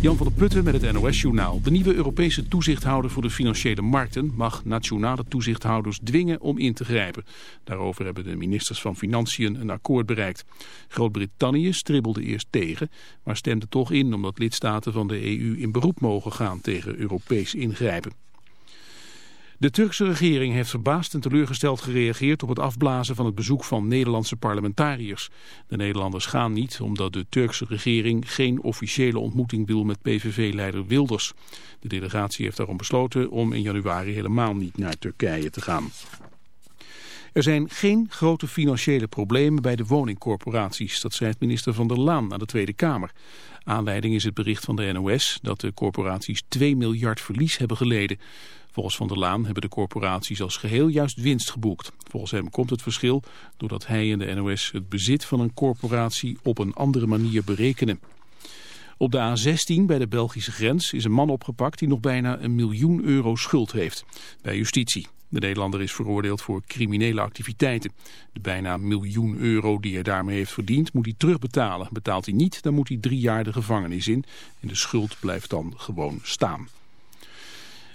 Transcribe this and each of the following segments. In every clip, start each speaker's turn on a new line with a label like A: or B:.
A: Jan van der Putten met het NOS-journaal. De nieuwe Europese toezichthouder voor de financiële markten mag nationale toezichthouders dwingen om in te grijpen. Daarover hebben de ministers van Financiën een akkoord bereikt. Groot-Brittannië stribbelde eerst tegen, maar stemde toch in omdat lidstaten van de EU in beroep mogen gaan tegen Europees ingrijpen. De Turkse regering heeft verbaasd en teleurgesteld gereageerd op het afblazen van het bezoek van Nederlandse parlementariërs. De Nederlanders gaan niet omdat de Turkse regering geen officiële ontmoeting wil met PVV-leider Wilders. De delegatie heeft daarom besloten om in januari helemaal niet naar Turkije te gaan. Er zijn geen grote financiële problemen bij de woningcorporaties, dat schrijft minister Van der Laan aan de Tweede Kamer. Aanleiding is het bericht van de NOS dat de corporaties 2 miljard verlies hebben geleden. Volgens Van der Laan hebben de corporaties als geheel juist winst geboekt. Volgens hem komt het verschil doordat hij en de NOS het bezit van een corporatie op een andere manier berekenen. Op de A16 bij de Belgische grens is een man opgepakt die nog bijna een miljoen euro schuld heeft bij justitie. De Nederlander is veroordeeld voor criminele activiteiten. De bijna miljoen euro die hij daarmee heeft verdiend moet hij terugbetalen. Betaalt hij niet, dan moet hij drie jaar de gevangenis in en de schuld blijft dan gewoon staan.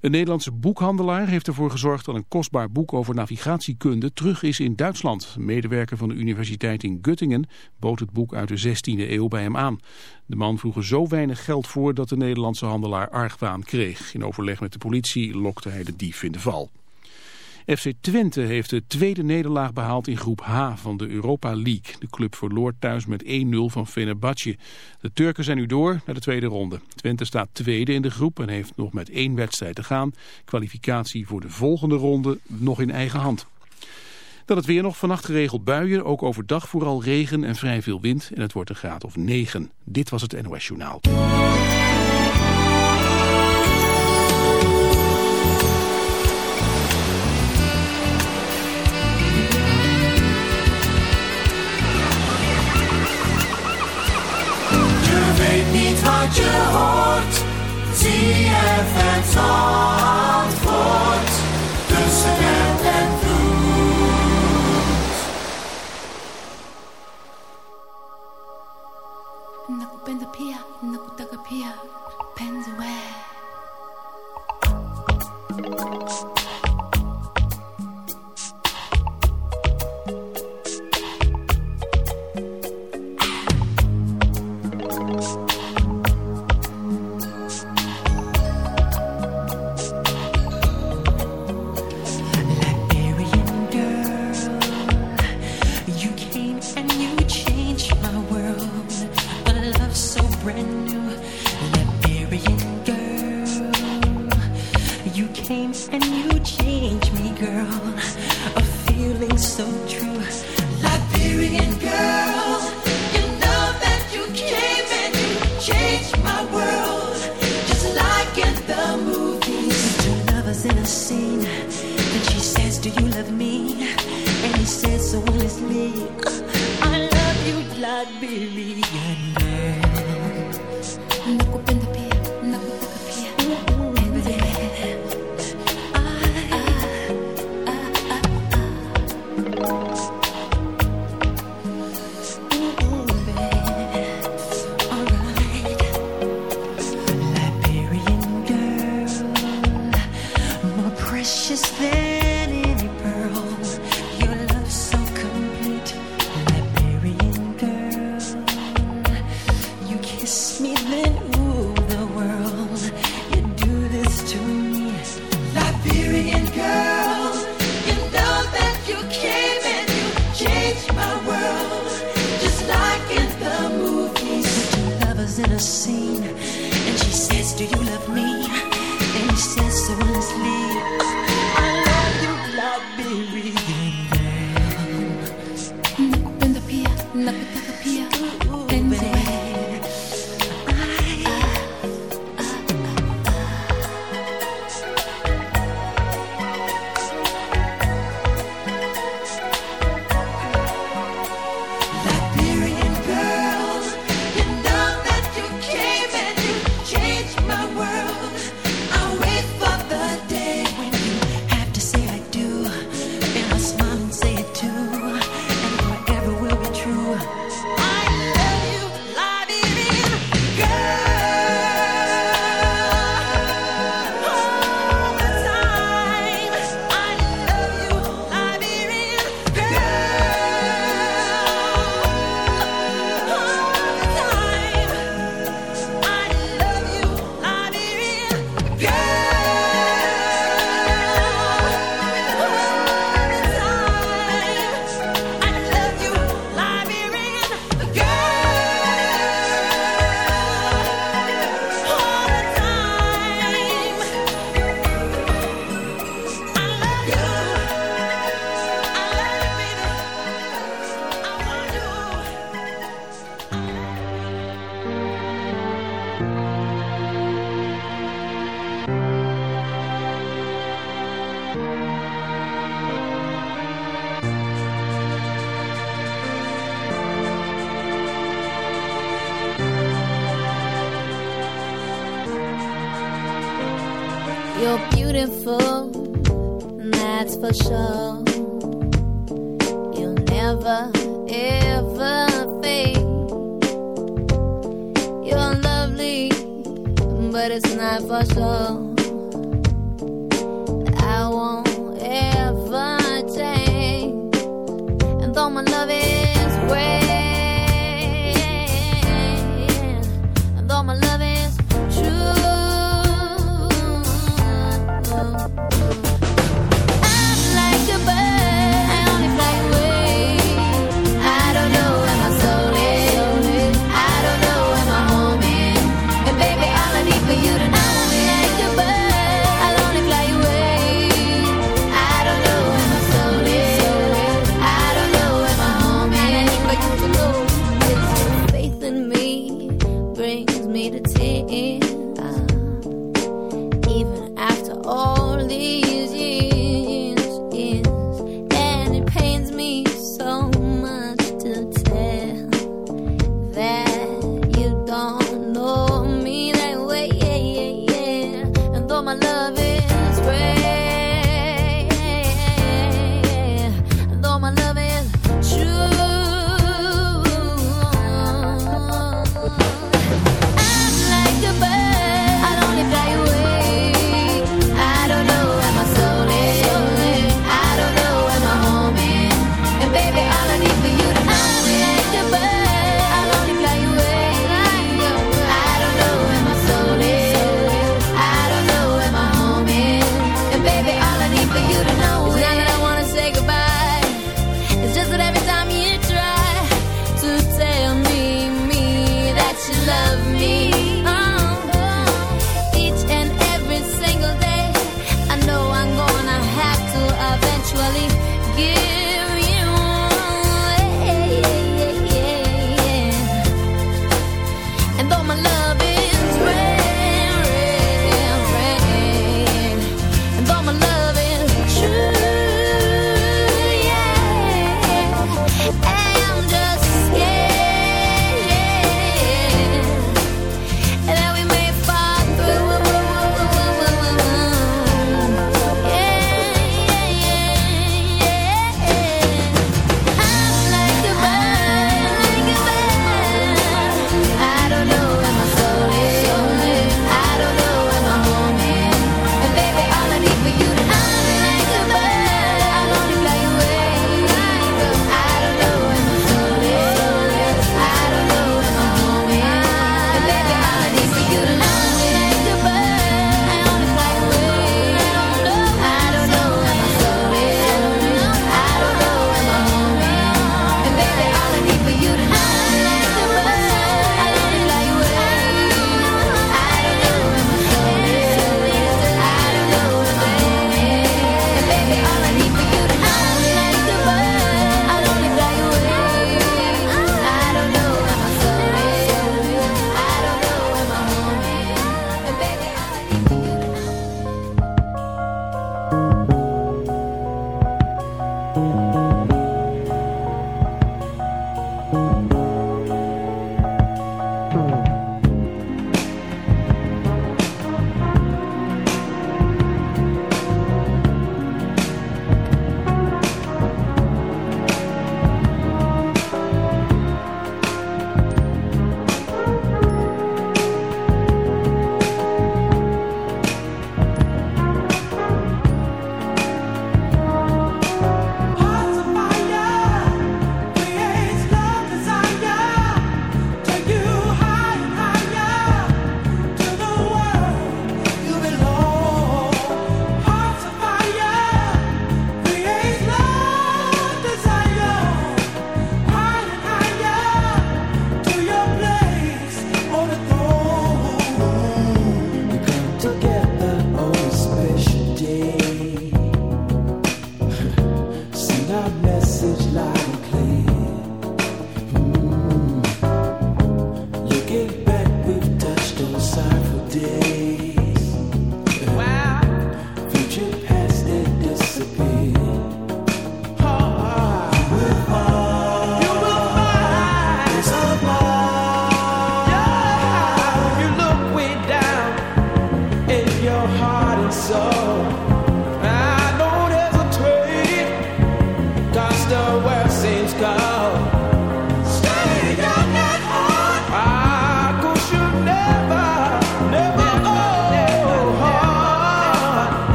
A: Een Nederlandse boekhandelaar heeft ervoor gezorgd dat een kostbaar boek over navigatiekunde terug is in Duitsland. Een medewerker van de universiteit in Göttingen bood het boek uit de 16e eeuw bij hem aan. De man vroeg zo weinig geld voor dat de Nederlandse handelaar argwaan kreeg. In overleg met de politie lokte hij de dief in de val. FC Twente heeft de tweede nederlaag behaald in groep H van de Europa League. De club verloor thuis met 1-0 van Fenerbahce. De Turken zijn nu door naar de tweede ronde. Twente staat tweede in de groep en heeft nog met één wedstrijd te gaan. Kwalificatie voor de volgende ronde nog in eigen hand. Dan het weer nog vannacht geregeld buien, ook overdag vooral regen en vrij veel wind. En het wordt een graad of 9. Dit was het NOS Journaal. Wat je hoort. ZFM Zandvoort. Tussen het en vloed.
B: Nakupenda pia, nakutaka pia. Look at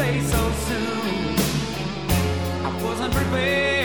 C: place so soon. I wasn't prepared.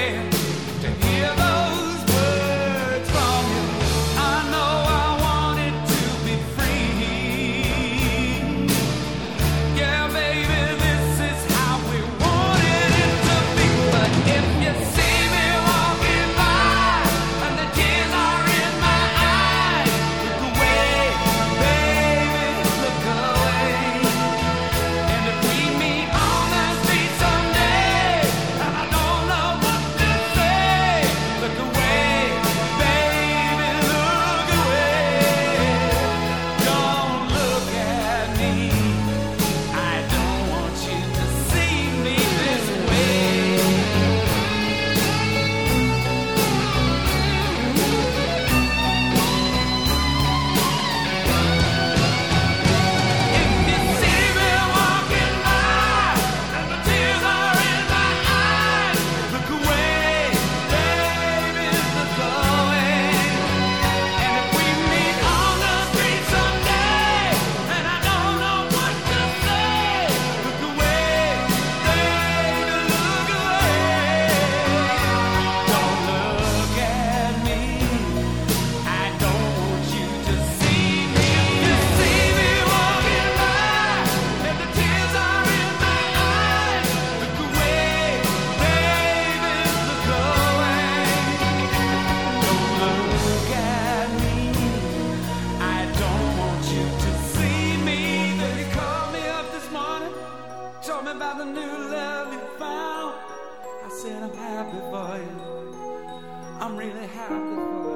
C: I'm really happy for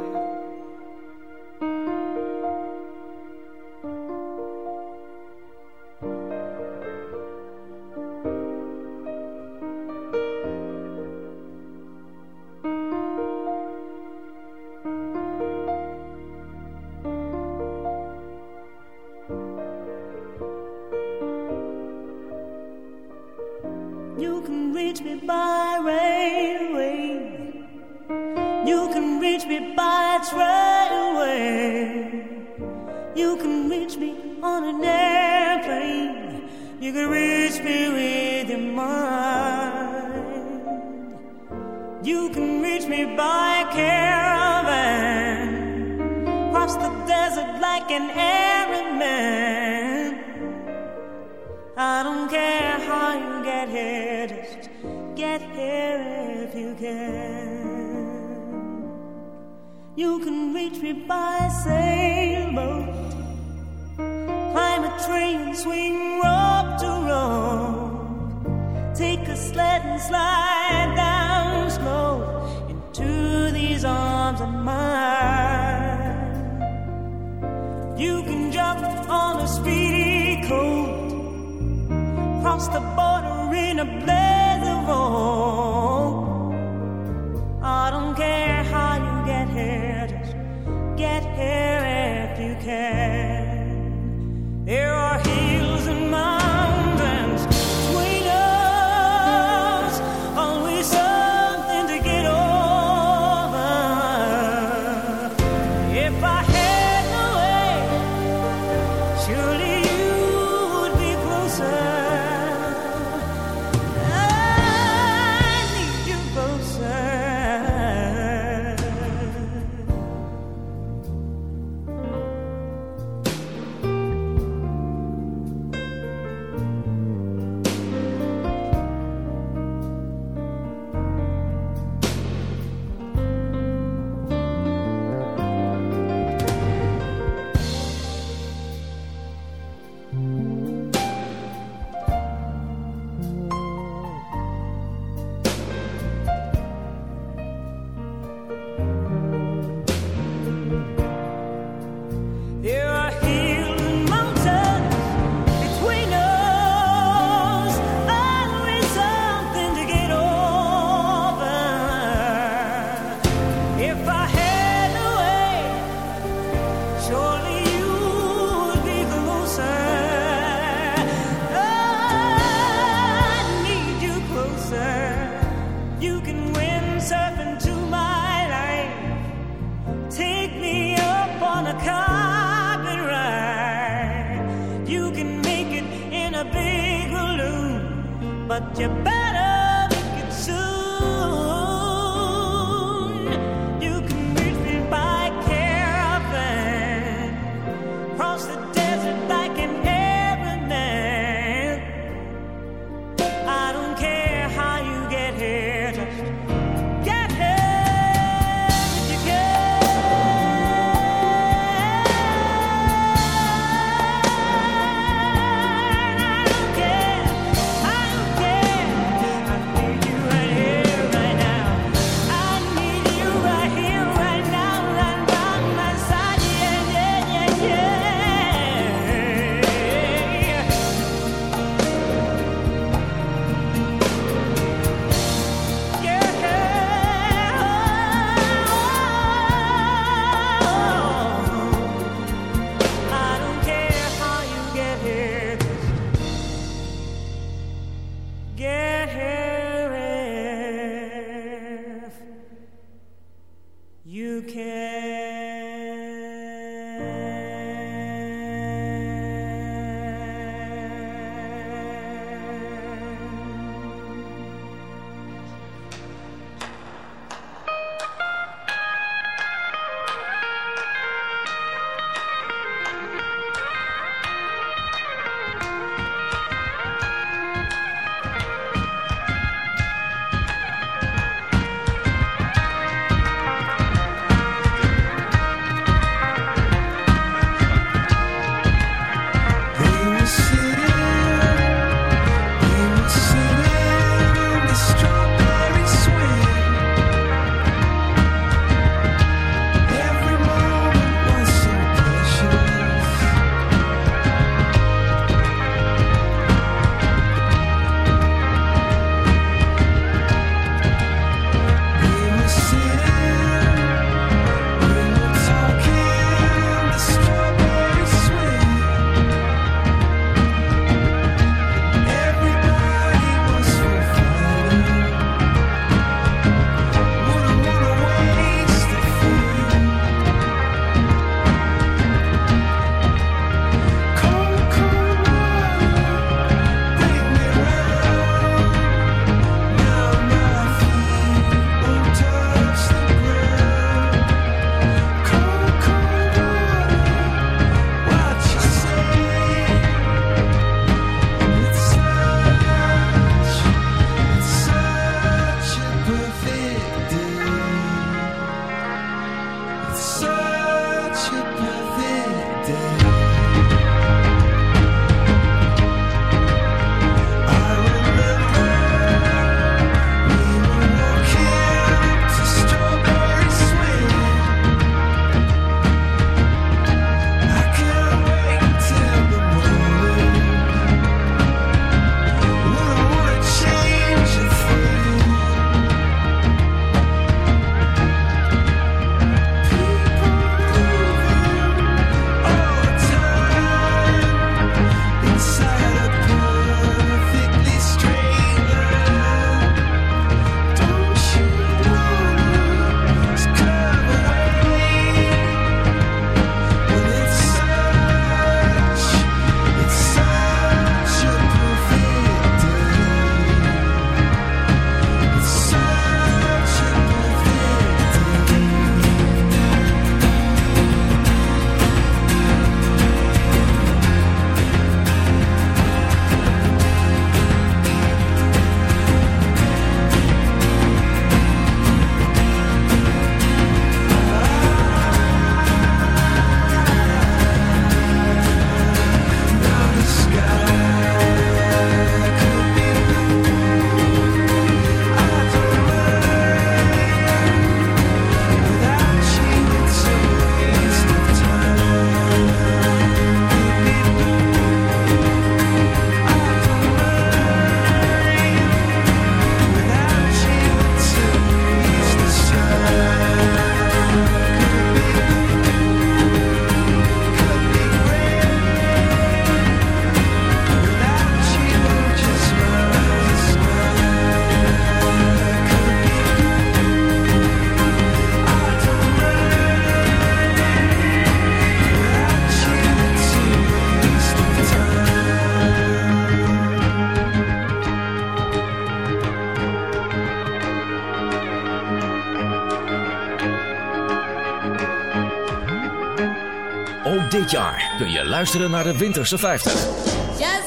D: dit jaar kun je luisteren naar de Winterse 50. Just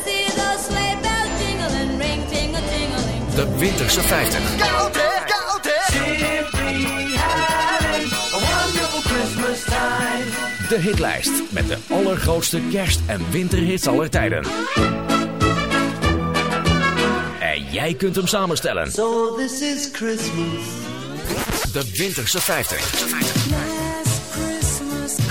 E: see those sleigh bells jingling, ring tingle tingling.
D: De Winterse 50.
F: Koud hè, koud hè. Simply having a wonderful Christmas time.
D: De hitlijst met de allergrootste kerst- en winterhits aller tijden. En jij kunt hem samenstellen.
F: So this is Christmas.
D: De Winterse 50.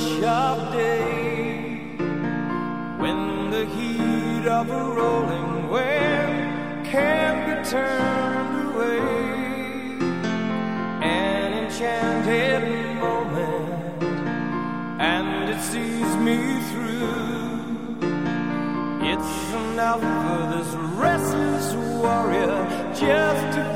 D: Of day when
G: the heat of a rolling wave can't be turned away. An enchanted moment, and it sees me through. It's enough for this restless warrior just to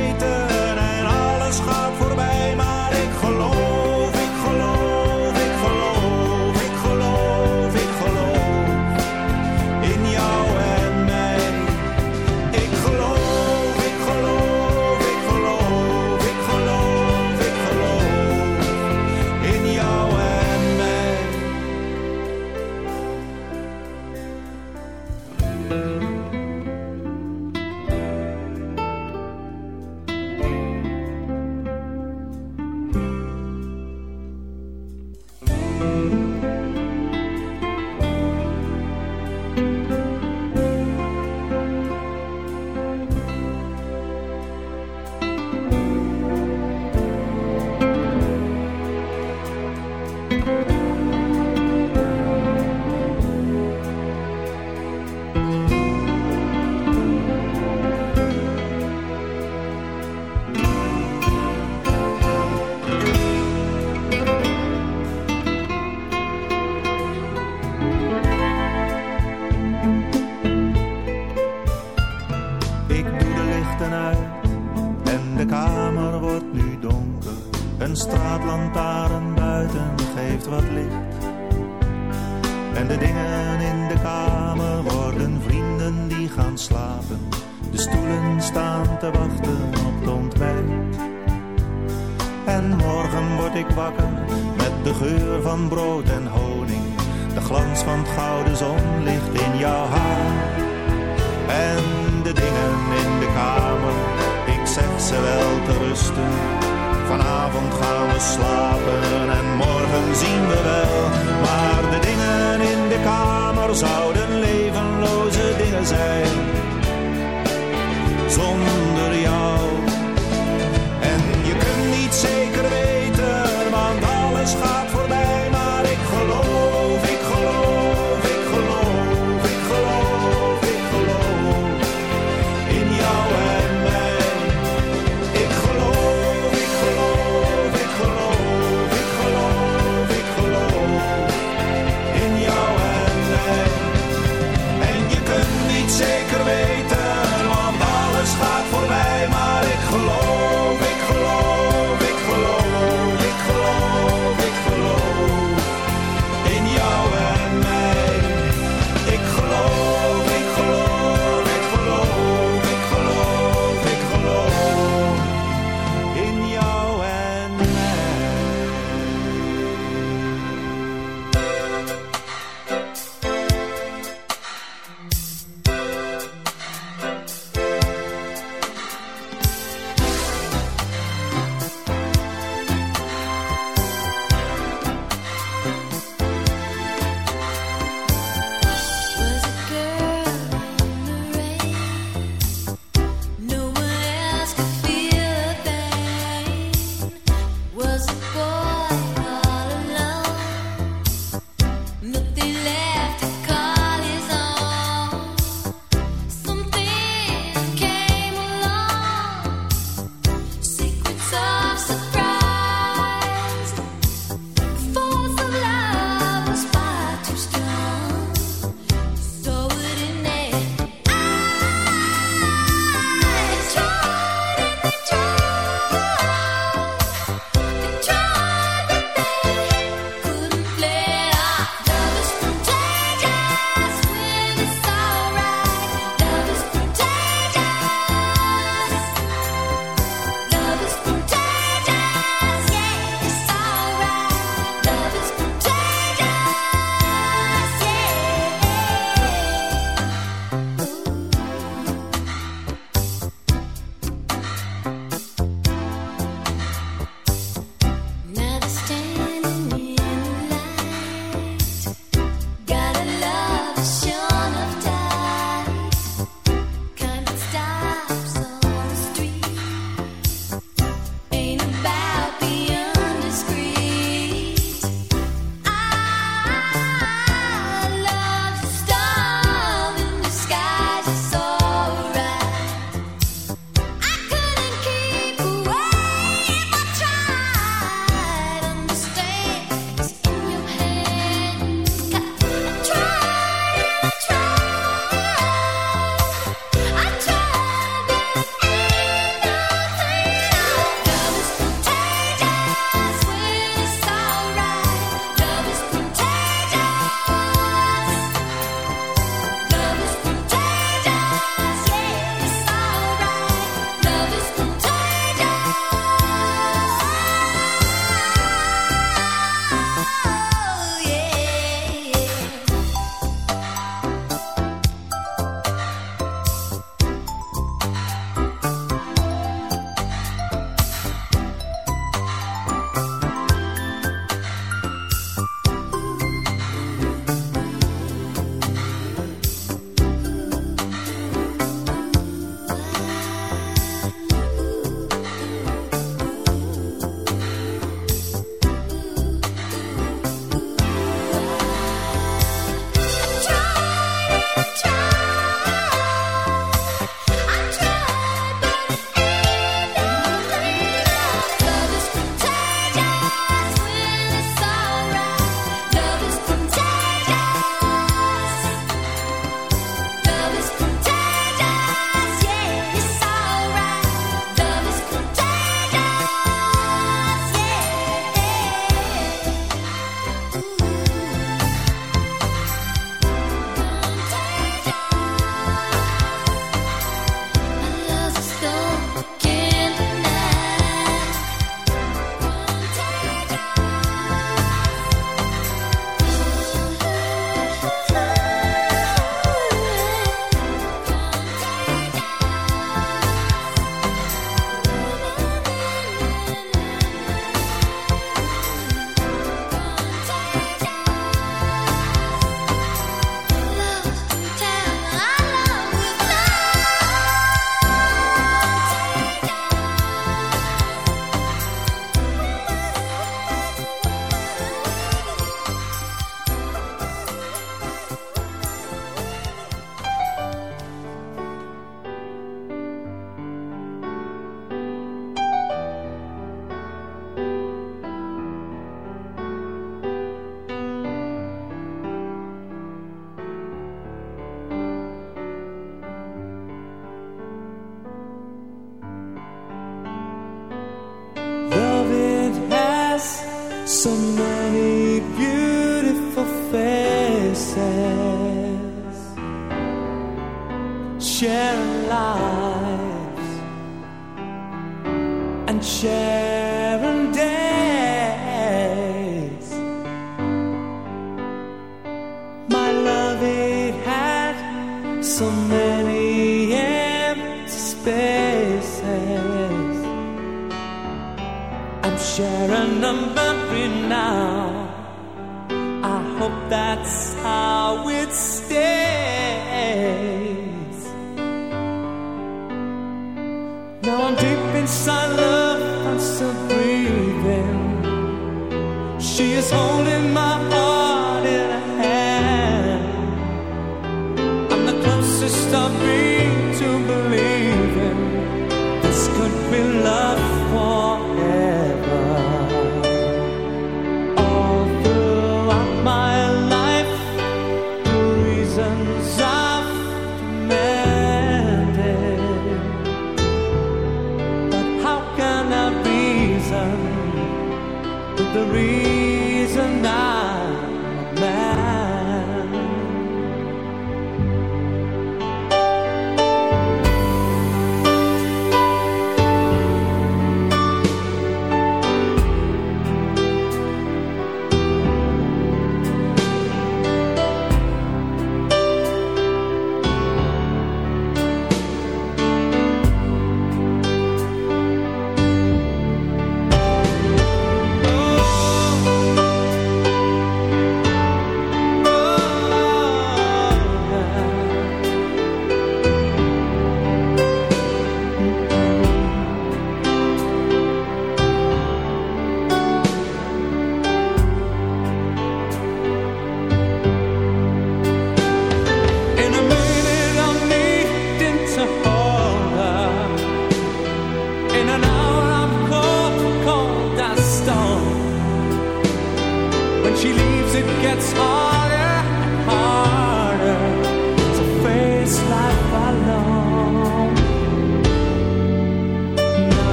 H: in jouw haar. En de dingen in de kamer, ik zeg ze wel te rusten. Vanavond gaan we slapen en morgen zien we wel. Maar de dingen in de kamer zouden levenloze dingen zijn. Zonder